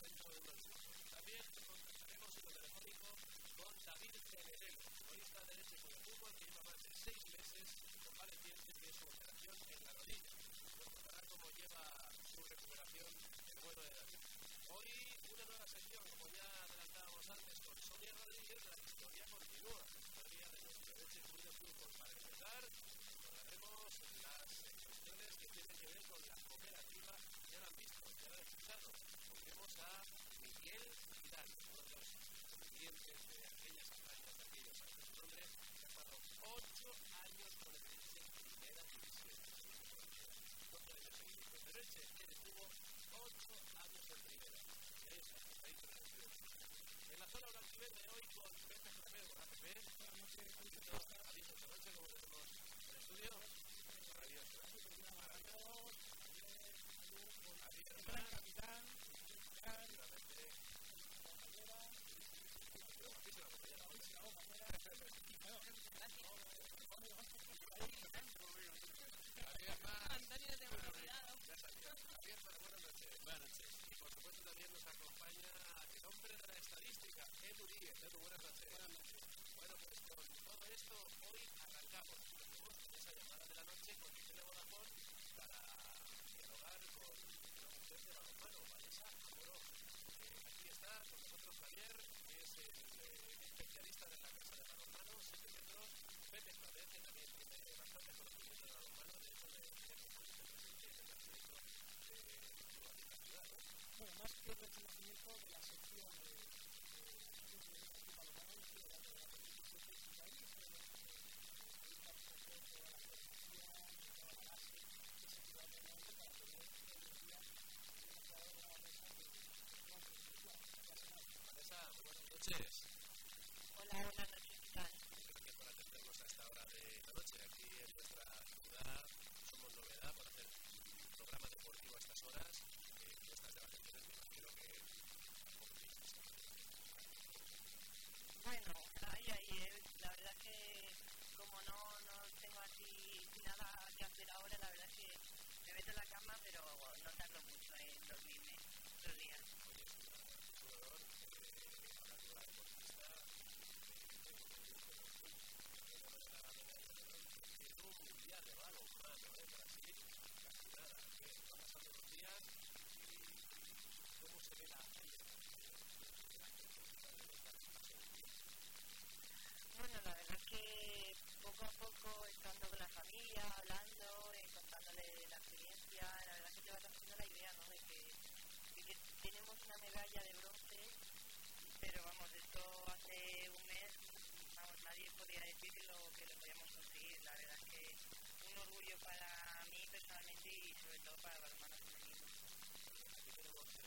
También contactaremos en lo telefónico con David Generelo, futbolista de derecho de fútbol que lleva más de seis meses convaleciente de su operación en la rodilla. Nos contará cómo lleva su recuperación el vuelo de David. Hoy una nueva sección, como ya adelantábamos antes, con Sonia Rodríguez, la historia continúa. Historia de nuestro Derecho Club de Fútbol. Para empezar, recordaremos las cuestiones que tienen que ver con la cooperativa. Ya lo han visto, ya lo han escuchado. A Miguel Vidal, uno de los clientes de aquellas campañas de aquellos años. Un hombre que ha pasado ocho años con el en primera división. Él estuvo ocho años en primera. Está, está la ciudad. En la zona blanquiverde hoy con Pepe noches, Aviso esta noche, como tenemos en el estudio. Maravilloso. Maravilloso. Gran Antonio, te hemos olvidado. Buenas noches. Buenas noches. Y por supuesto también nos acompaña el hombre de la estadística, Edu Díez. Edu, buenas noches. Buenas noches. Bueno, pues con todo esto, hoy arrancamos. Tenemos esa llamada de la noche con Michelle Vodafone para dialogar con una mujer de balonmano, Vanessa Amoró. Eh, aquí está con nosotros Javier, que es el eh, especialista de la casa de balonmano, 7 metros. Pepe Claver, que también tiene bastante conocimiento de balonmano, de hecho, de bueno, más que el reconocimiento de la sección de, de, nuestra ciudad somos novedad por hacer un programa deportivo a estas horas. Eh, fiestas de vacaciones, me imagino que Bueno, ahí, ahí, eh, la verdad es que como no, no tengo así nada que hacer ahora, la verdad es que me meto en la cama, pero no tardo mucho en dormirme los días. Hoy es un jugador, eh, hablando de la deportista, en un mundial de balonmano en Brasil, casi nada, que van pasando los días y cómo se ve la agenda Bueno, la verdad es que poco a poco, estando con la familia, hablando, eh, contándole la experiencia, la verdad que te vas haciendo la idea, ¿no? De que, tenemos una medalla de bronce, pero vamos, esto hace un mes, vamos, nadie podía decir lo, que lo podíamos conseguir. La verdad es que un orgullo para mí personalmente y sobre todo para el balonmano femenino. Aquí eh,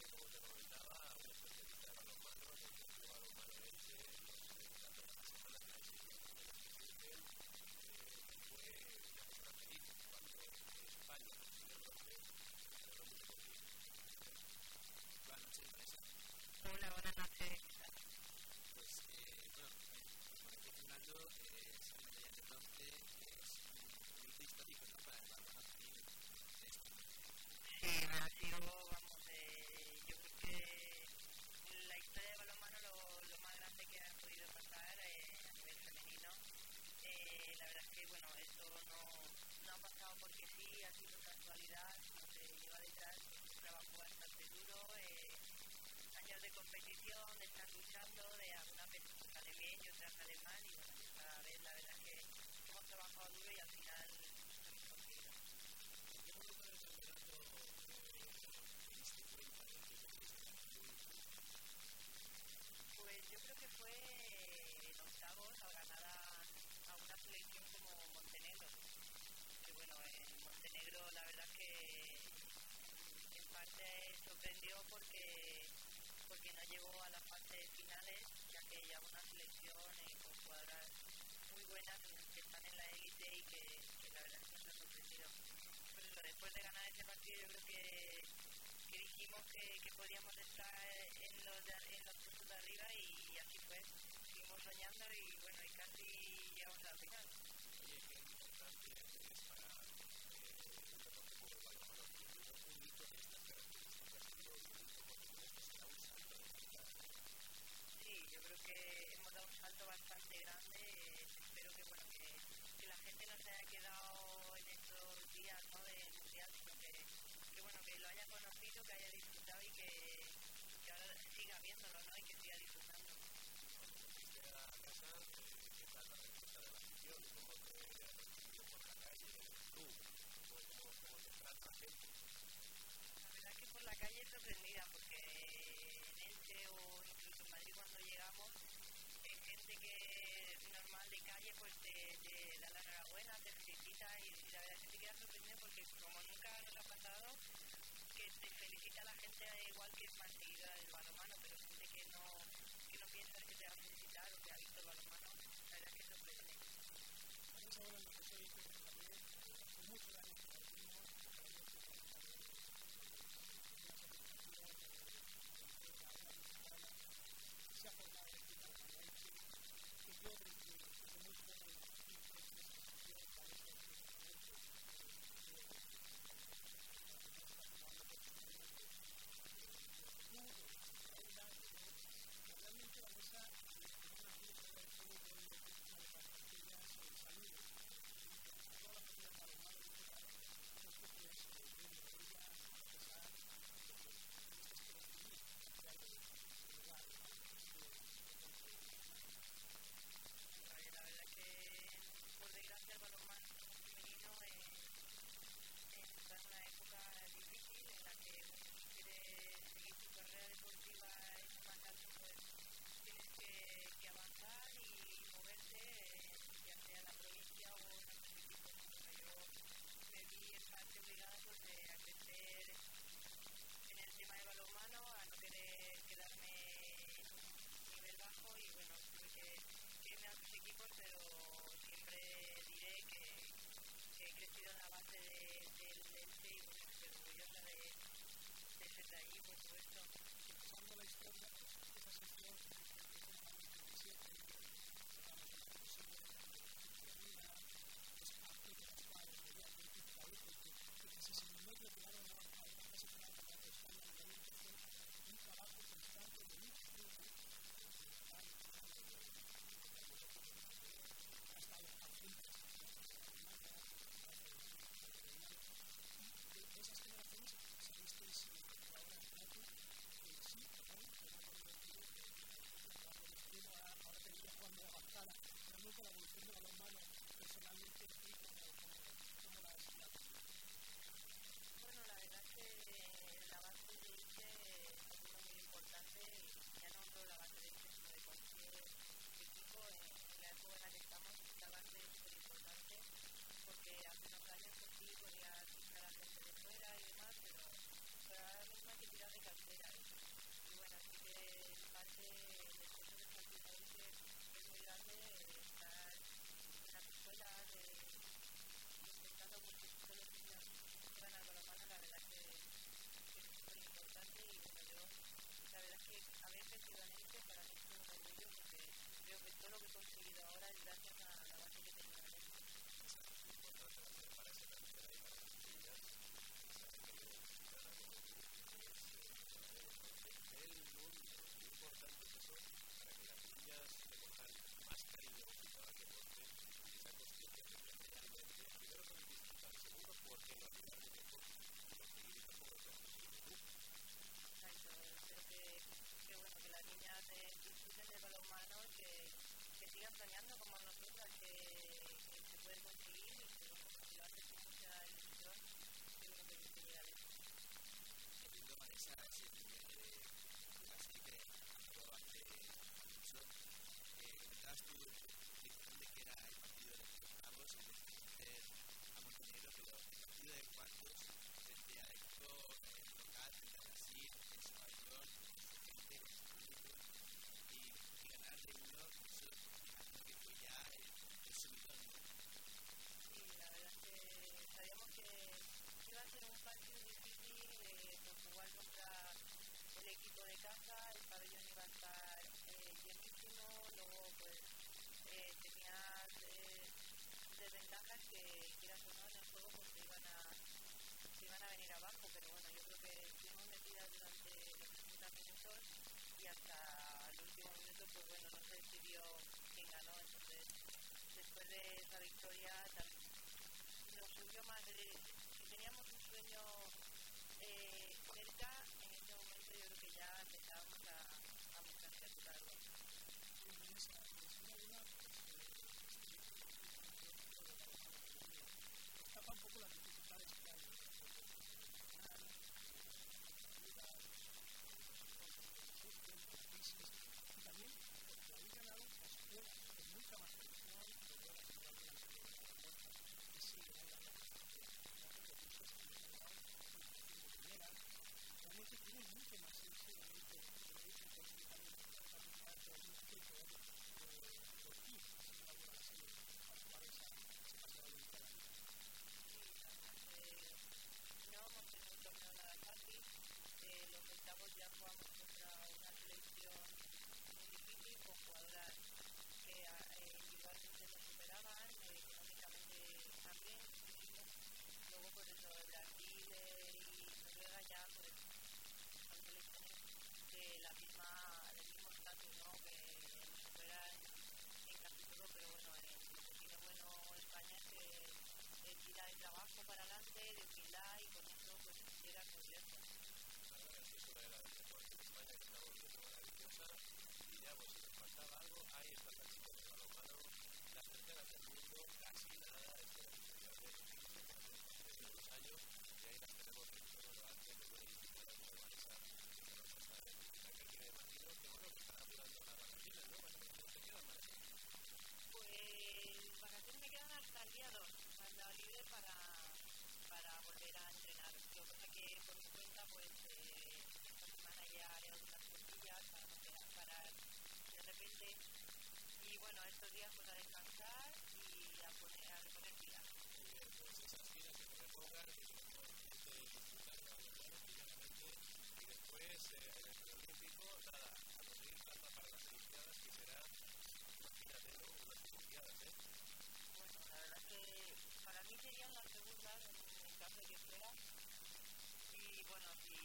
Y bueno, si,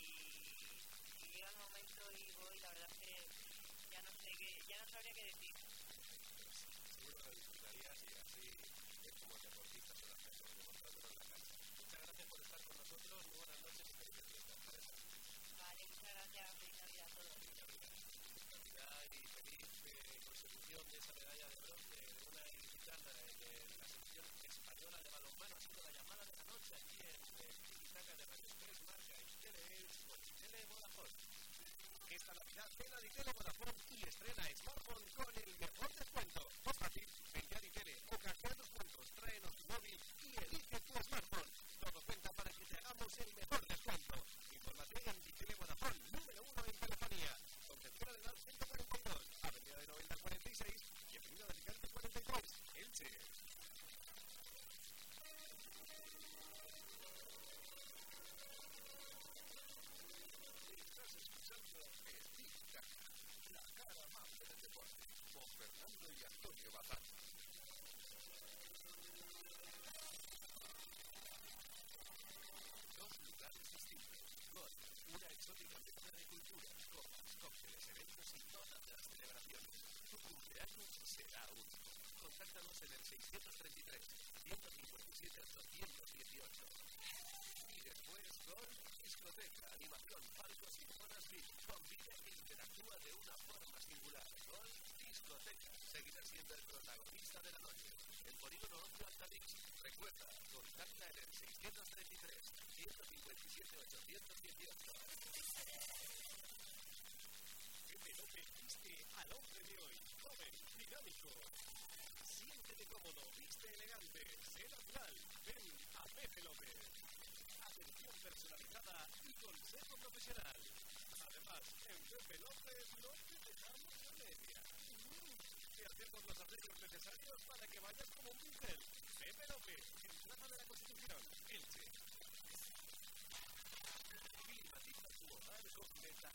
si llega el momento y voy, la verdad es que ya no sé qué, ya no sabría qué decir. Seguro lo disfrutarías y así es como deportista se lo hace, demostrándonos la casa. Muchas gracias por estar con nosotros, muy buenas noches y feliz Navidad. Vale, muchas gracias, feliz Navidad a todos. Feliz Navidad, y feliz eh, consecución de esa medalla de bronce de una edificada en, en la selección bueno, ha sido la llamada de la noche aquí en el de Radio Express, marca Esteres con Itele Vodafone. Esta Navidad cena de Itele Vodafone y estrena smartphone con el mejor descuento. Fácil, en Fernando y Antonio Batán. Dos lugares distintos. Gold, una exótica mezcla de culturas, copas, cócteles, eventos y todas las celebraciones. Tu cumpleaños será único. Contáctanos en el 633 157 218. Y después Gold, discoteca, animación, palcos y zonas VIP. Convive e interactúa de una forma singular. Gold discoteca seguirá siendo el protagonista de la noche. El polígono 11 Altalix, recuerda, contacta en el 633 157 818. ¿Qué lo viste al hombre de hoy? Joven, dinámico. Siéntete cómodo, viste elegante, sé natural. Ven a Pepe López. Atención personalizada y consejo profesional. Además, en Pepe López no te dejamos y haciendo los arreglos necesarios para que vayas como un pincel. Pepe López, en Plaza de la Constitución, Elche. Climatita tu hogar con la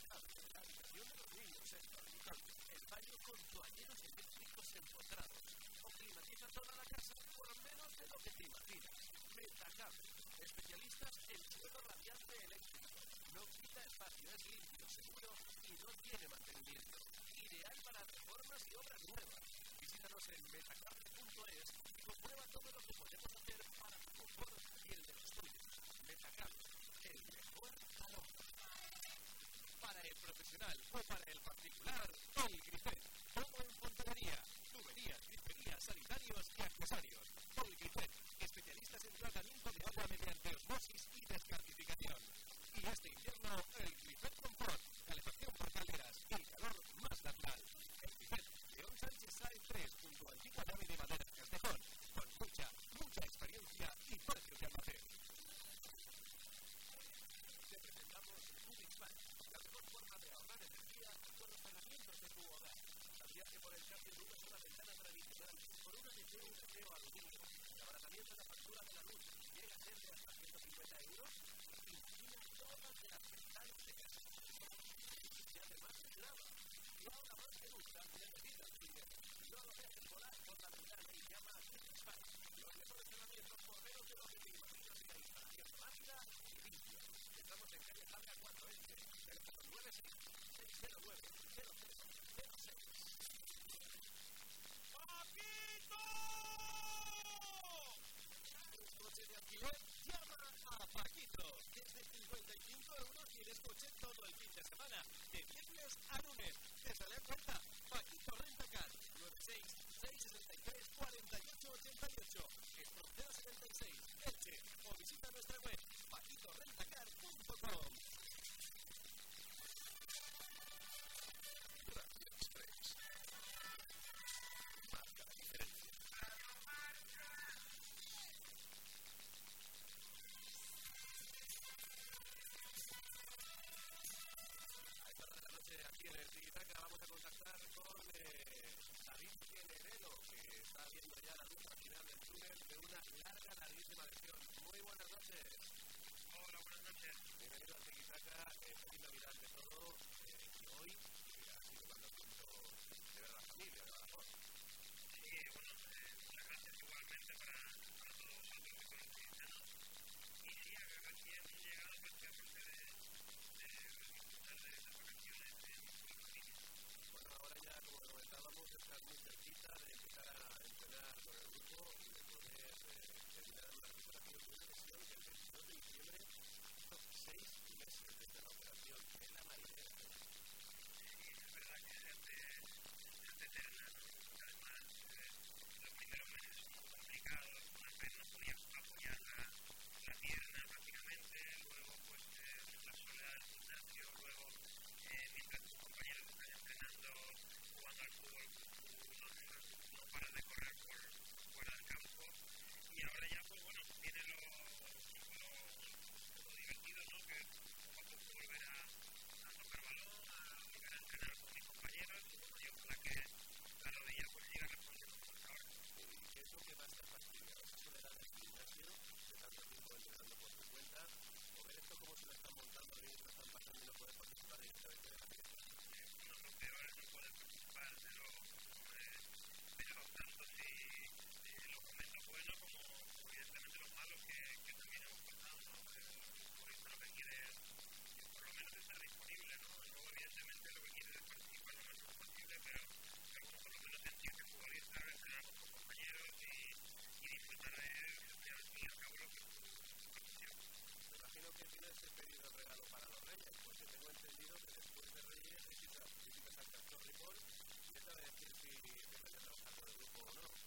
habitación de los niños electronizables, baño con toalleros eléctricos empotrados. O climatiza toda la casa por menos de lo que te imaginas. Metacable, especialistas en suelo radiante eléctrico. No quita espacio, es limpio, seguro y no tiene mantenimiento para reformas y obras nuevas. Visítanos en metacarne.es y comprueba todo lo que podemos hacer para tu confort y el de los tuyos. Metacarne, el mejor calor. Para el profesional o para el particular, con Grifet, todo en fontanería. tienes el pedido regalo para los reyes, porque tengo entendido que después de reyes visitas, al Castor Ripoll y esta vez decir si te presentamos algo de grupo o no.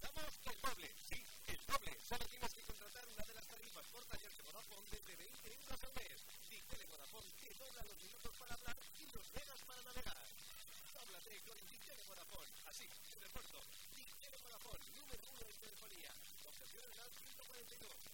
te el doble. Sí, el doble. Solo tienes que contratar una de las tarifas por tallarse Vodafone desde 20 euros al mes. Si tele Vodafone te dobla los minutos para hablar y los velas para navegar. Háblate con Tele Vodafone. Así, un refuerzo. Tele Vodafone, número uno en telefonía. Operación 142.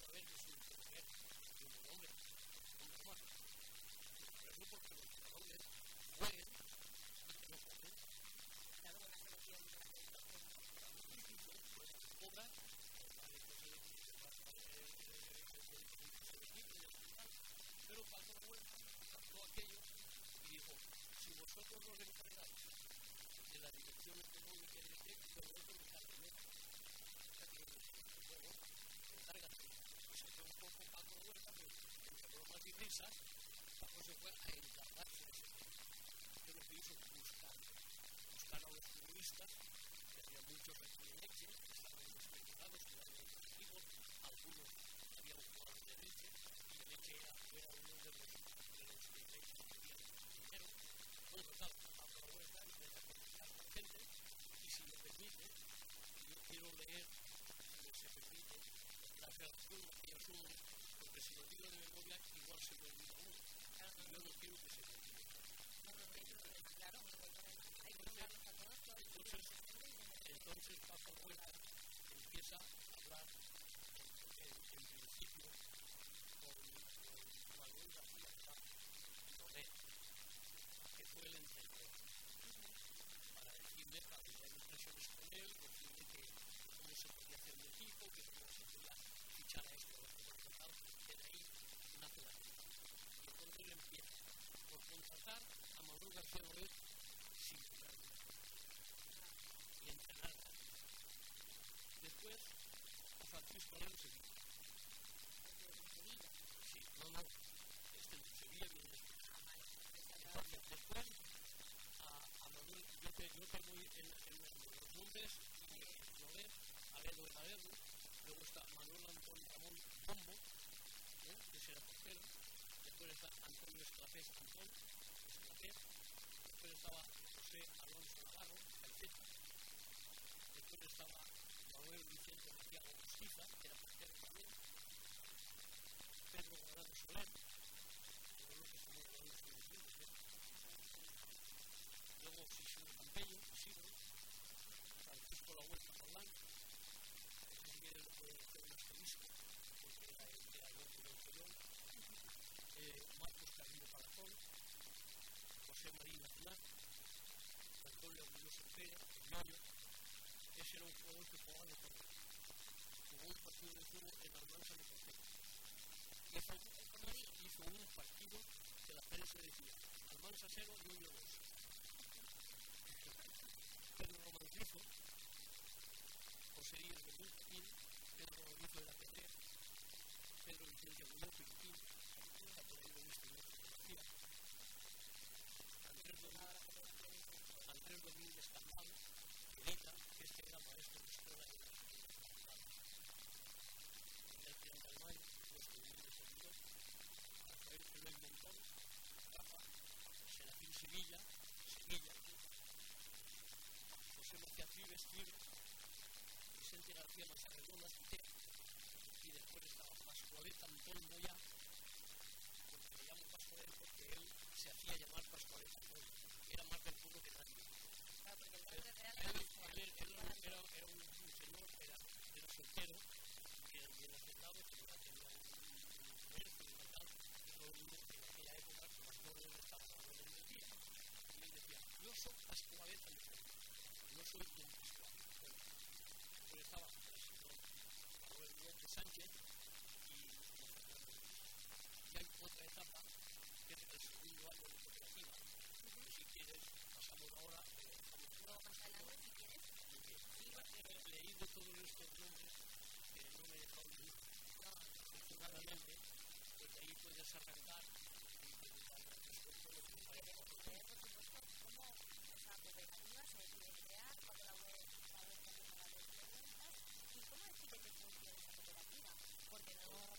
you know, interest Huerta empieza a hablar en, en principio con, con Manuel García Nogué, que fue el entrenador, para decirle, para tener impresiones con él, decirle que cómo se podía hacer un equipo, que cómo se podía fichar a esto, a que de ahí nace la. Y entonces él empieza por contratar a Manuel García Nogué sin ganar y entrenar. Después, a Francisco Alonso Sevilla. Sí, no, no, este de Sevilla viene después. Entonces, después, a, a Manuel, yo, te, yo tengo en, en, en los nombres, y lo ves, luego está Manuel Antón Ramón Bombo, ¿eh? que será portero, después está Antonio Esclapés Antón, Esclapés, después estaba José Alonso Navarro, Calceta, después estaba Manuel Vicente Maciago Justiza, que era portero también, Pedro Guardado ¿eh? luego Jesús Isidro, Francisco La Huerta Forlán, fue eh, Marcos José María Antonio Mayo, ese era un que un partido de en. Y hizo, un partido que la prensa decía, Almanza 0 y 1 2. Pedro Romanrizo, José Díaz de Pedro de la P3, Pedro Vicente Aguilar Filipín, está por ahí la Andrés Domínguez, Andrés Domínguez Querita, que este era maestro de escuela de la Miguel Pirantalmay, nuestro humilde servidor, Rafael Pérez Montón, Rafa, Serafín Sevilla, Sevilla, José Vives, Vives, Vicente García Mazarredonas, Vitera, y después estaba Pascualeta Antón Moya, porque le llamo Pascualeta porque él se hacía llamar Pascualeta Moya, era más del pueblo que nadie. Claro, porque el Él, nombre real él, él, él era, era, un, un señor, era, era soltero, que era bien hacendado, que ya tenía un, un comercio y tal, pero en aquella época los jóvenes estaban orden del día. Y él decía, yo soy Pascualeta Moya, no soy un Pascualeta. Bueno, pues estaba el señor Manuel López Sánchez y don Fernando Luis. Y hay otra etapa, que si quieres pasamos ahora, Luego más adelante, si quieres. He leído todos estos nombres no me ahí puedes arrancar y lo que parece por supuesto, cómo esa cooperativa se decide crear, la web la web empieza a dar preguntas, y cómo porque no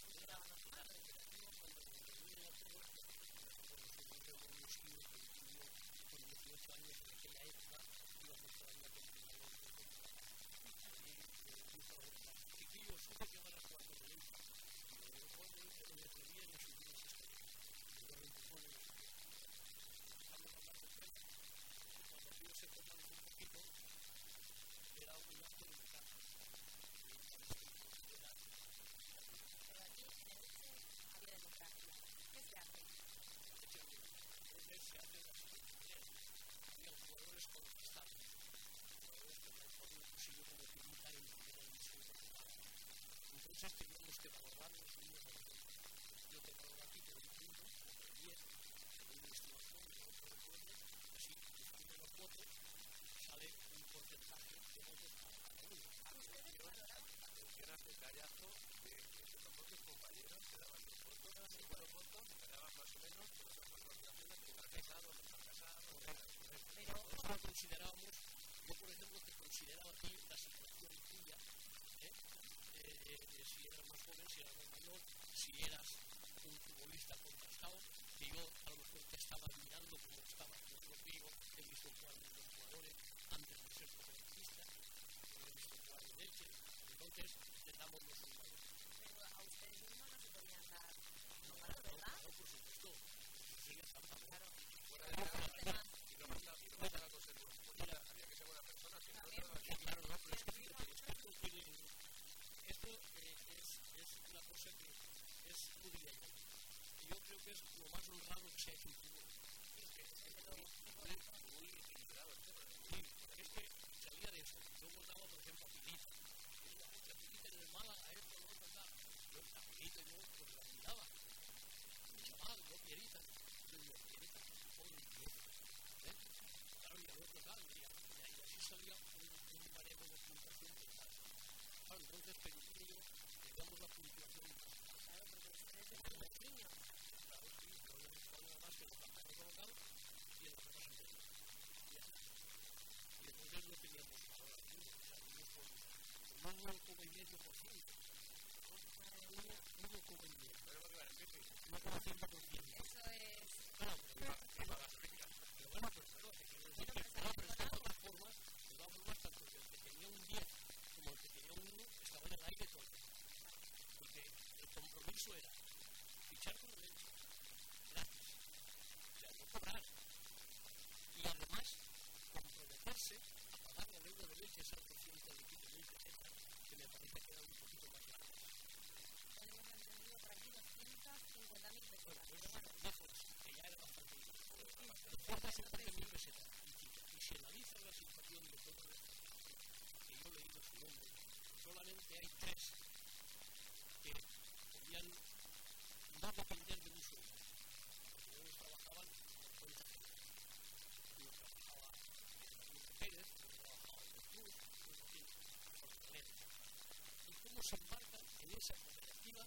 en esa cooperativa,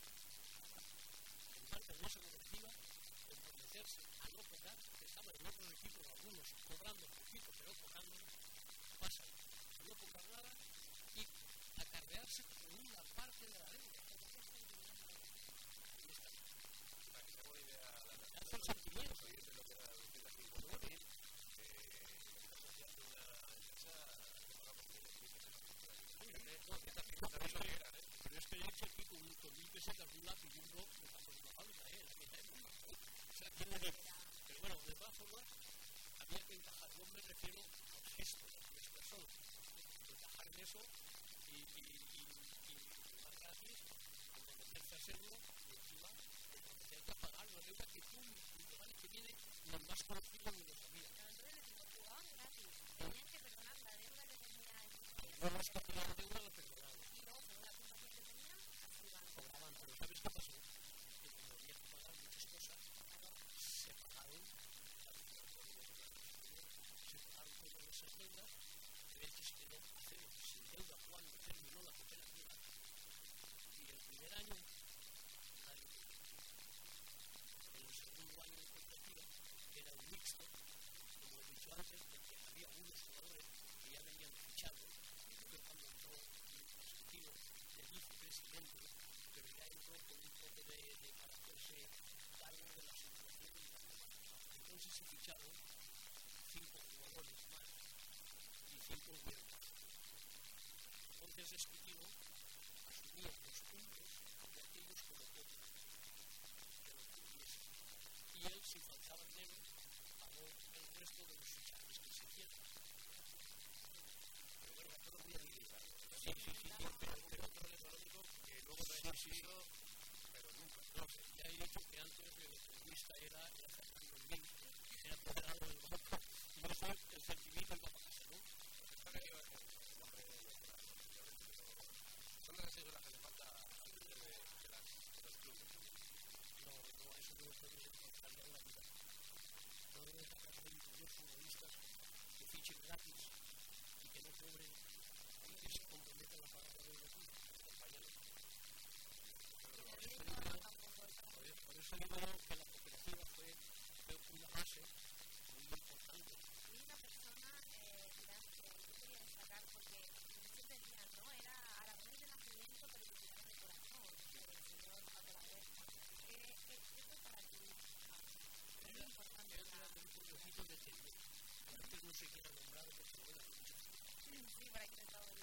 se embarcan en esa cooperativa, comprometerse a no cobrar, que estaban en otros equipos, algunos cobrando poquito, pero cobrando, pasan a no cobrar nada y acarrearse con una parte de la deuda. De en. No, Pero es que aquí con, un lápiz y un blog, me pasó una fábrica, ¿eh? En aquella época. O sea, ¿quién lo dice? Pero bueno, de todas formas, había que encajar. Yo me refiero al gesto de las personas. Encajar en eso y, y, y, y más gratis, comprometerse a hacerlo y encima comprometerte a pagar la deuda que tú, el año que viene, no más conocido ni lo decimos, jugaban gratis. Tenían que perdonar la deuda que No que la deuda la perdonaban. y luego, según la puntuación que tenían, así van. cobraban, pero ¿sabes qué pasó? Que como había que pagar muchas cosas, se pagaron, se pagaron todas esas deudas, de hecho se quedó a cero, sin deuda cuando terminó la cooperativa, y el primer año, nadie lo hizo. en el segundo año de cooperativa, que era un mixto, como porque había unos jugadores que ya venían fichados, y fue cuando entró el ejecutivo de vicepresidente, pero ya entró con un poco de, de para hacerse cargo de la situación. Entonces se ficharon cinco jugadores más y cinco más. Entonces el ejecutivo asumía los puntos de aquellos que lo que tuviesen. Y él, si faltaba dinero, pagó el resto de los fichajes que se hicieron. Pero Sí, sí, sí, sí, que luego no ha existido, pero nunca. no ya he dicho que antes el economista era, era que era apoderado del banco, y eso es el sentimiento papacasa, ¿no? Son las que le falta los. No, no, eso no lo puede encontrar ya en la vida. No deben sacar 22 futbolistas que fichen gratis y que no cobren comprometen las agarras de los compañeros. Por eso digo yo que la cooperativa fue, una base muy importante. Y una persona, eh, que yo quería destacar porque muchos decían, ¿no? Era a la vez de nacimiento, pero que tenía de corazón, pero el Señor a través. Esto para ti es importante. Era un curiosito de que antes no se quiera nombrado porque no see what I can tell them.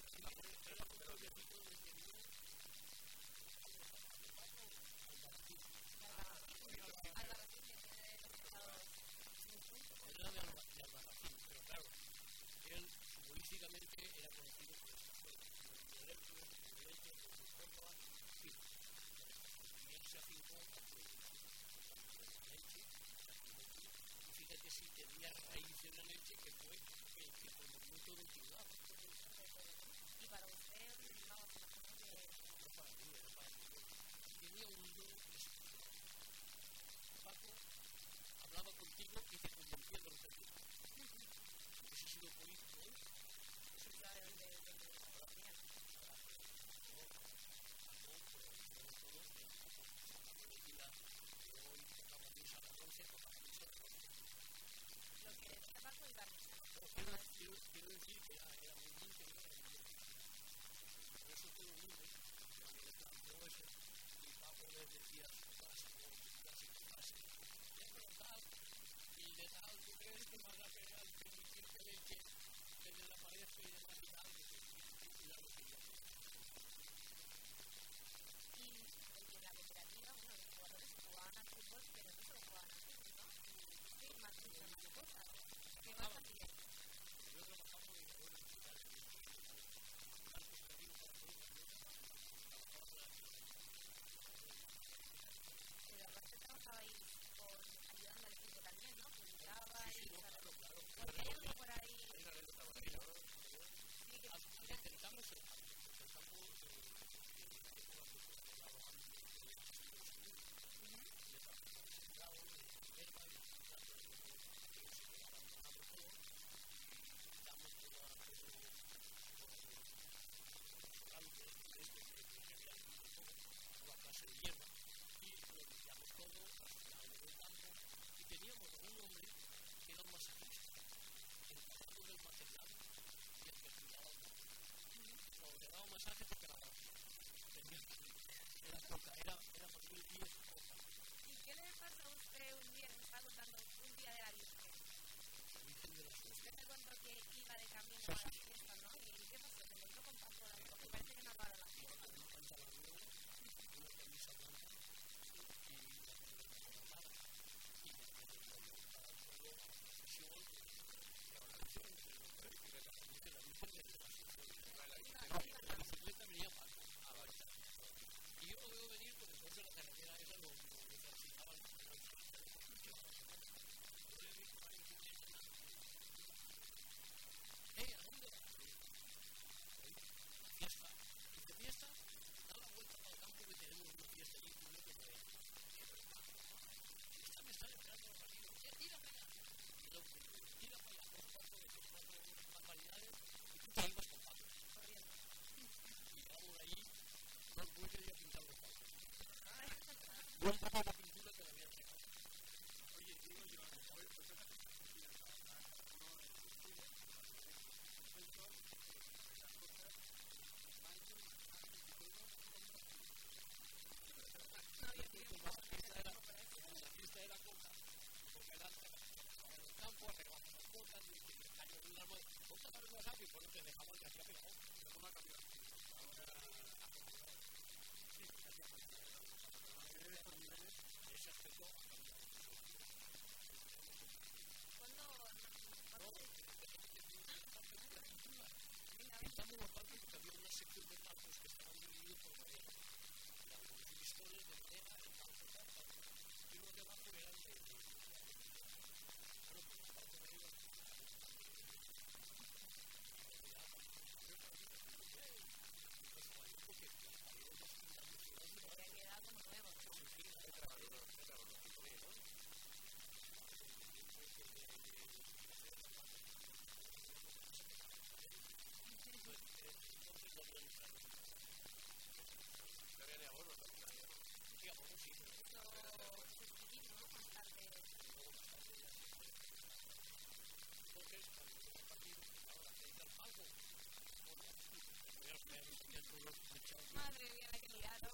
Eso es lo politiek ¿eh? Eso es la, la, exercise Madre mía, la que liaron.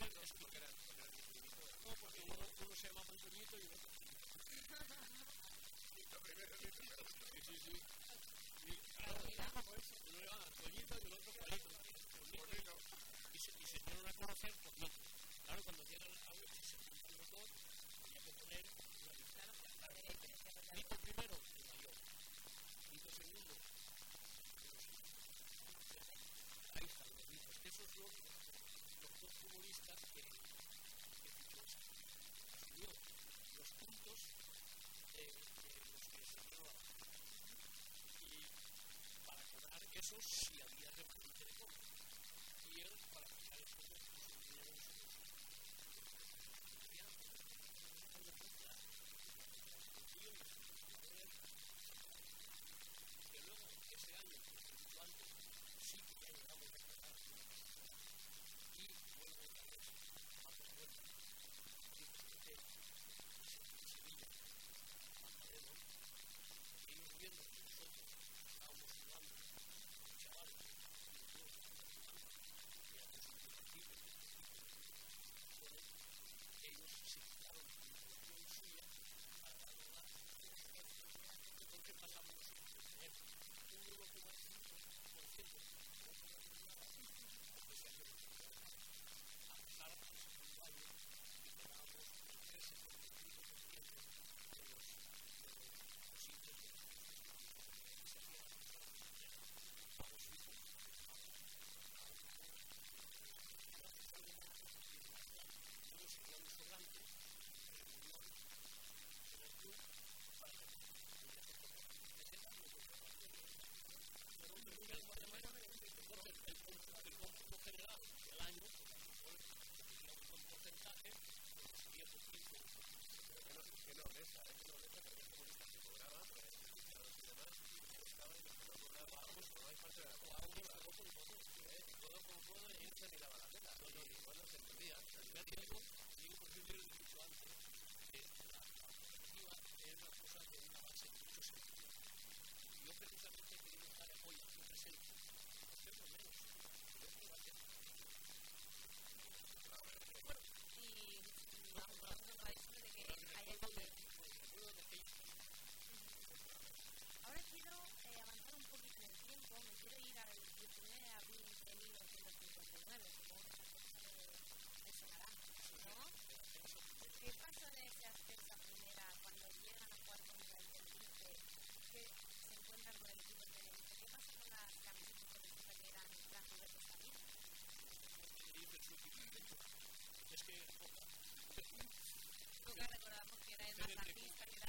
Ustedes lo explicarán. No, porque uno, uno se llama Panchurrito y el otro. Sí, sí, sí. Uno le llama Toñito y el otro Palito. Y se, y se dieron a conocer Toñito. Claro, cuando llegan a la se juntan los dos, había que poner una ventana. Tito primero, el mayor. Tito segundo, el Ahí están los hijos. Esos dos estos futbolistas que, recibió los puntos de, de los que se hablaba. Y para cobrar eso sí había recursos Recordamos que era el que era...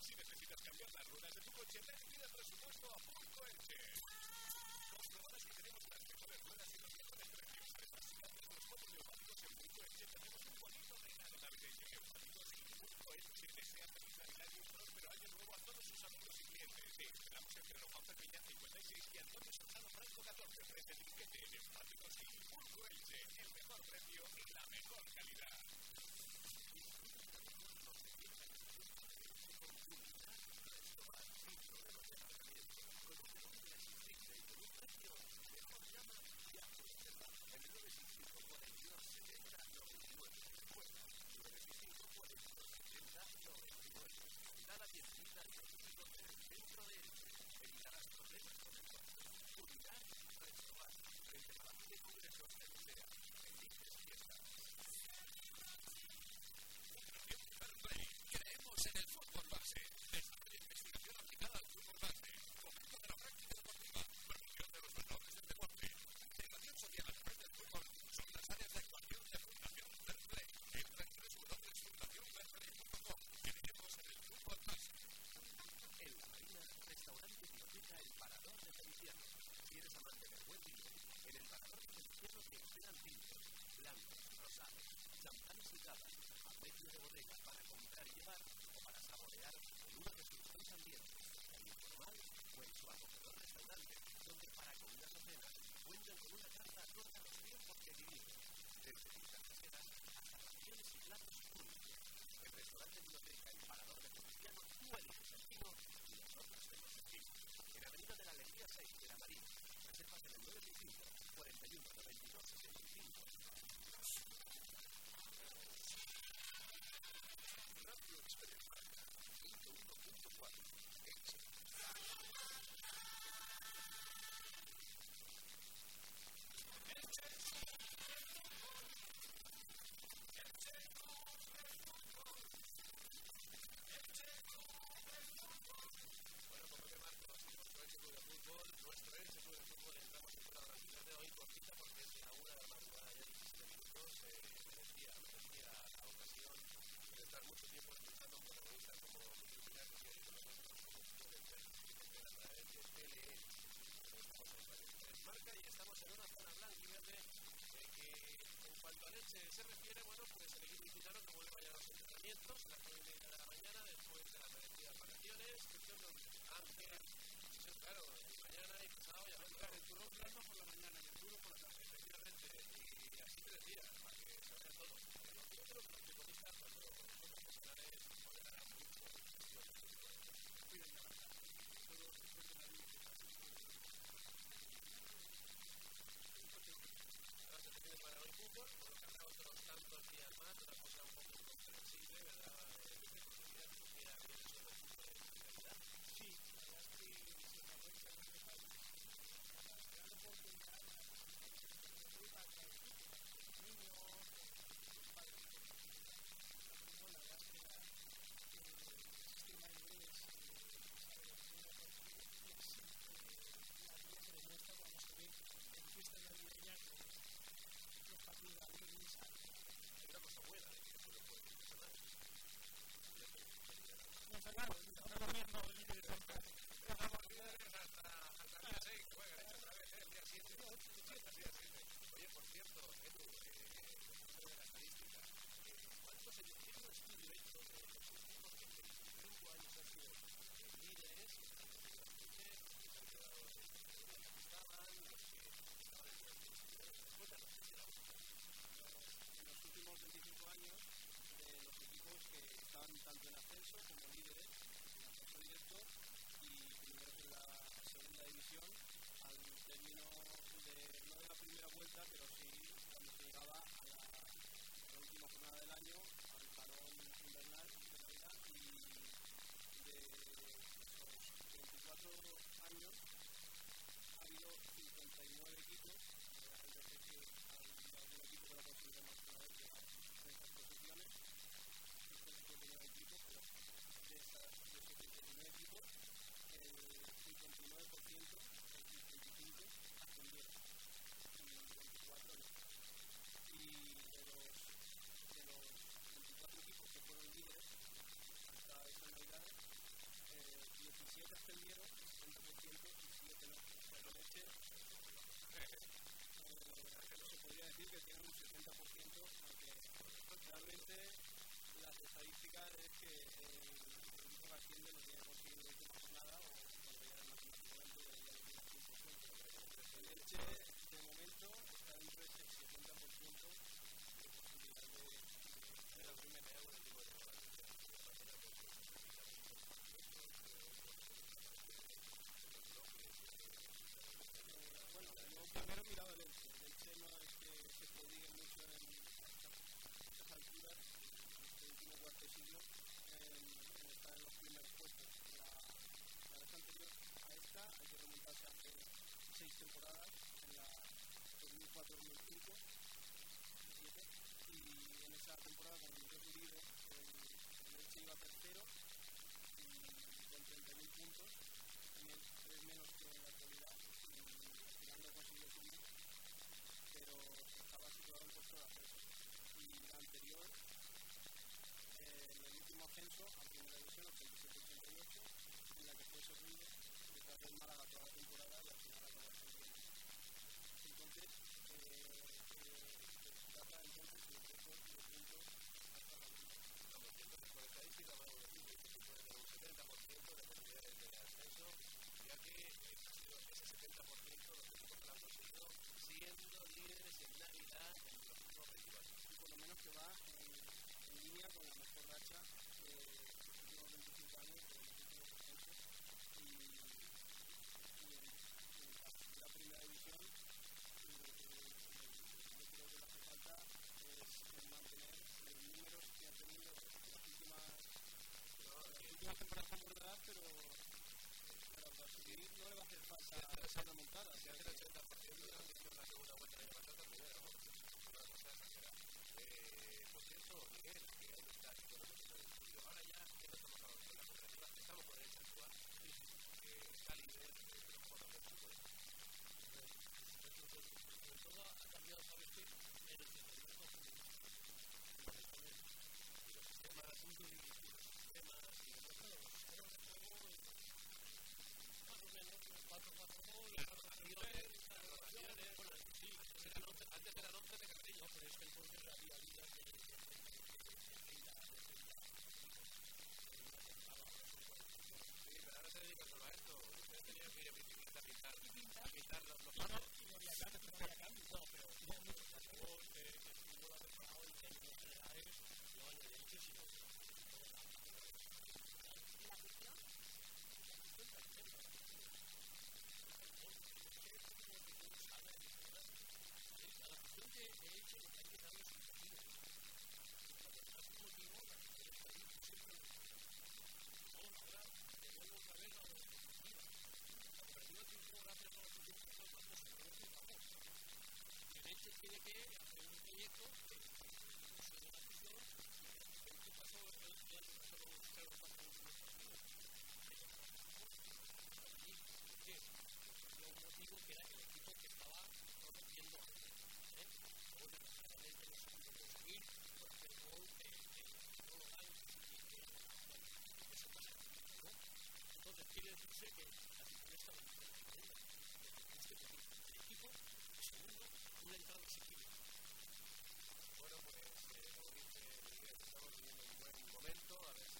Si necesitas cambiar las ruedas de tu coche, y pide presupuesto a Punto Elche. Comprobarás que tenemos las mejores ruedas y los mejores precios. Además, si cambiamos los cuatro neumáticos en Punto Elche, tenemos un bonito regalo navideño. Neumáticos y Punto Elche desea feliz Navidad y un próspero año nuevo a todos sus amigos y clientes. Te esperamos en Pedro Juan Perpiñán 56 y Antonio Solano Franco 14. Frente y Punto Elche. El mejor precio y la mejor calidad. a esa aumentada, se hace el 80%. que hacer un proyecto que se ha debatido en tu caso el que solo usted lo está haciendo que lo motivo que era el equipo que estaba produciendo ¿eh? bueno, realmente no se pudo conseguir porque el gol no lo dan y que eso pasa ¿no? entonces quiere decirse que una entrada exigible. Bueno, pues eh, como dice Miguel, estamos viviendo un buen momento, a ver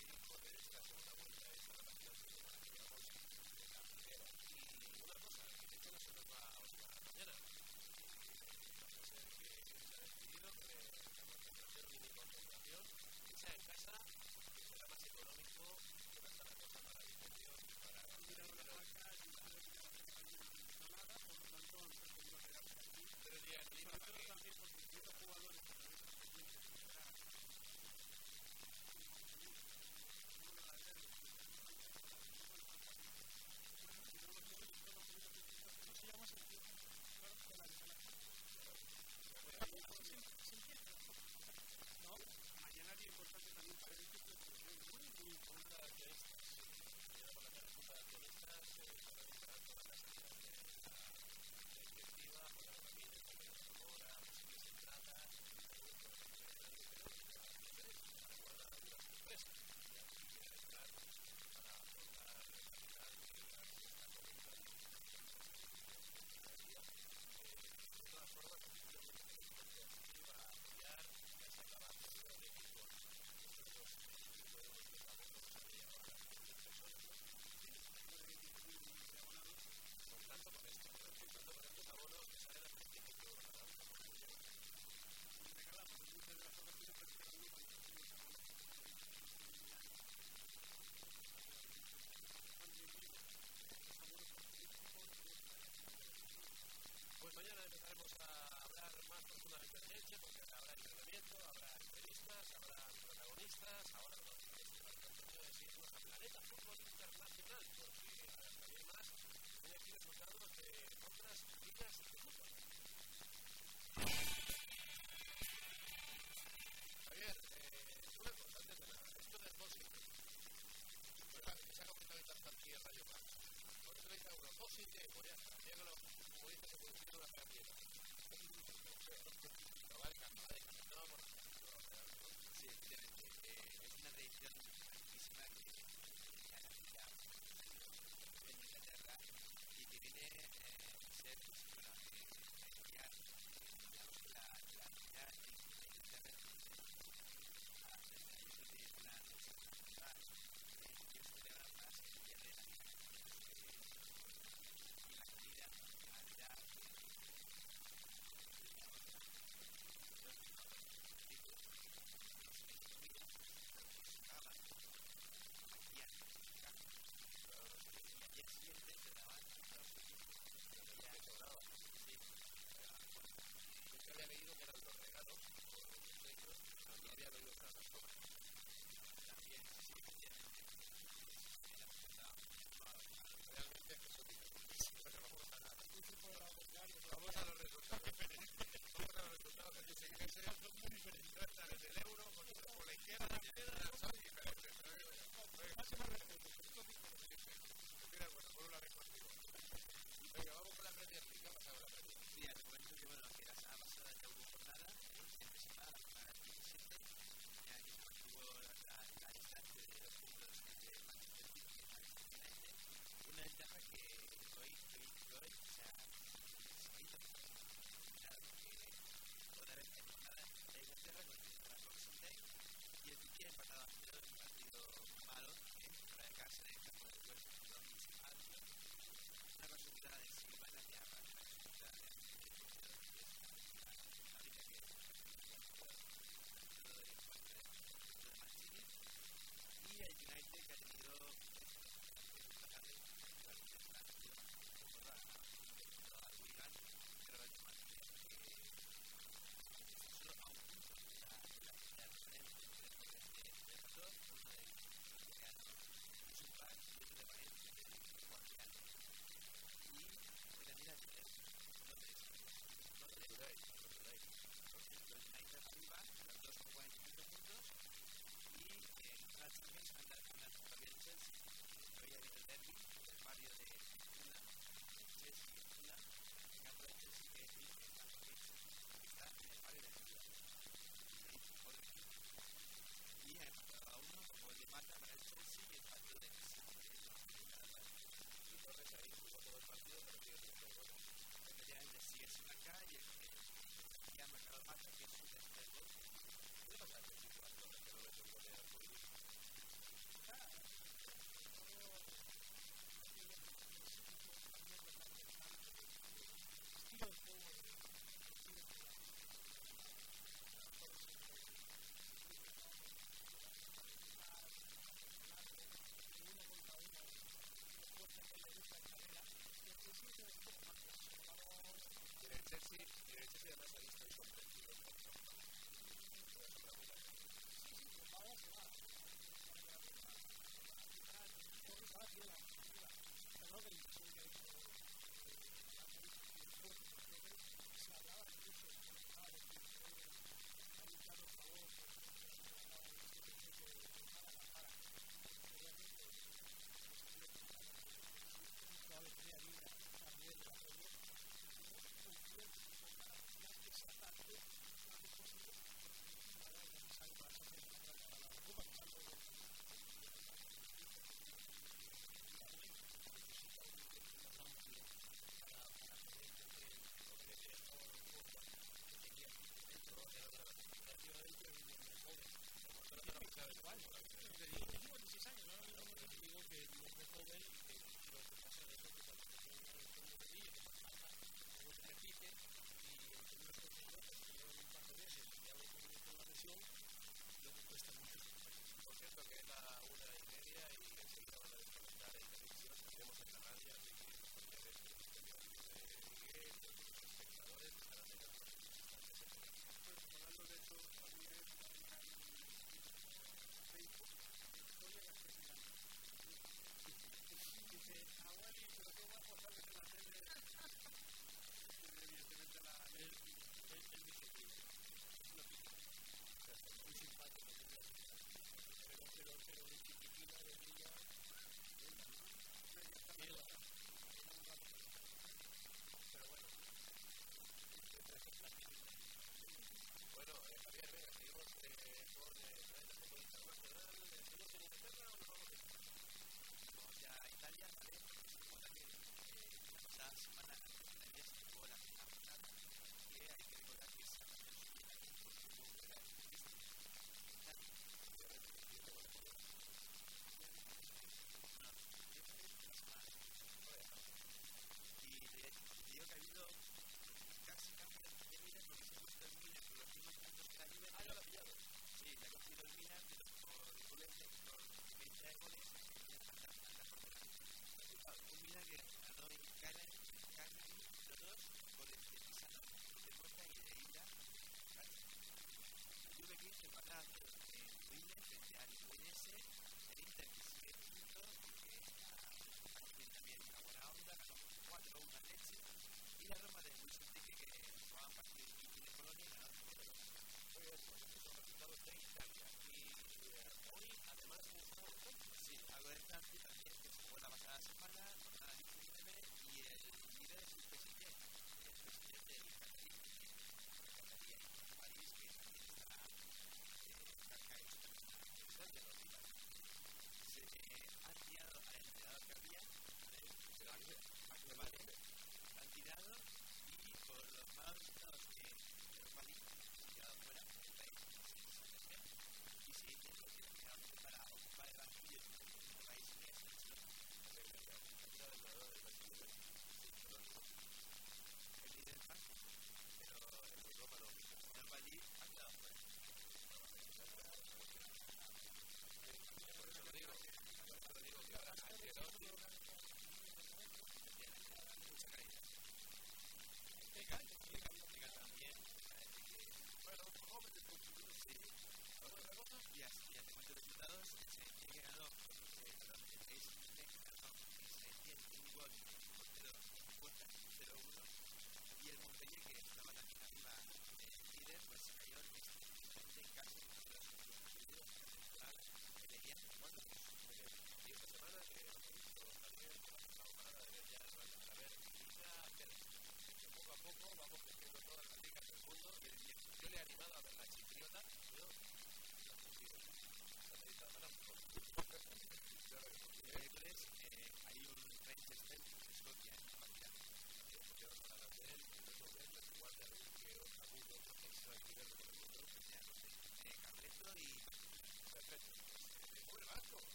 y en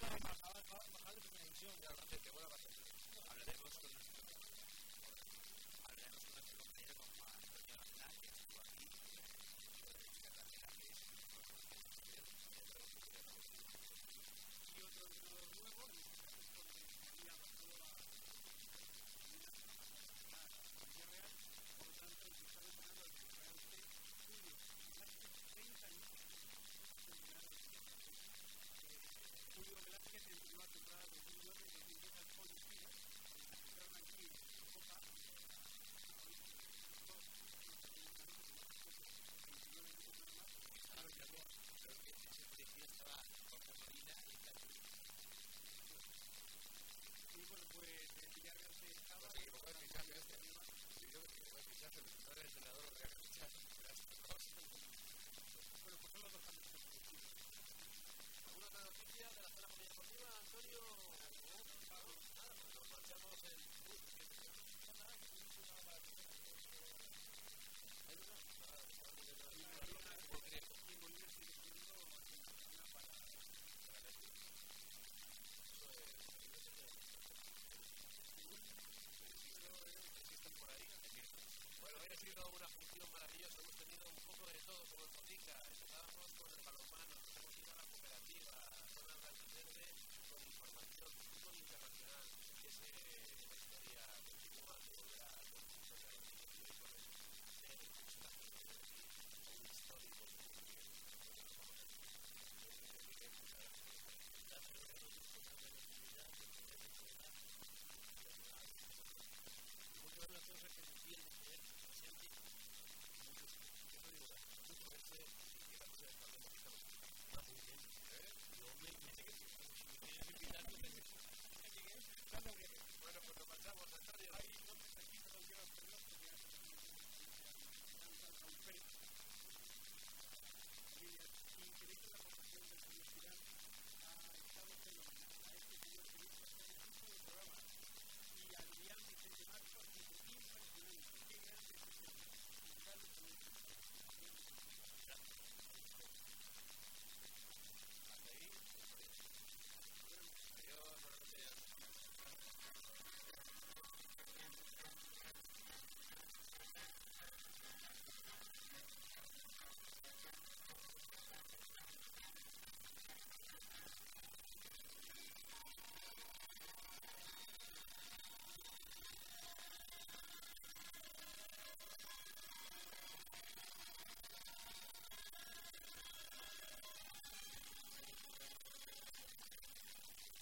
bajar a Hablaremos con con.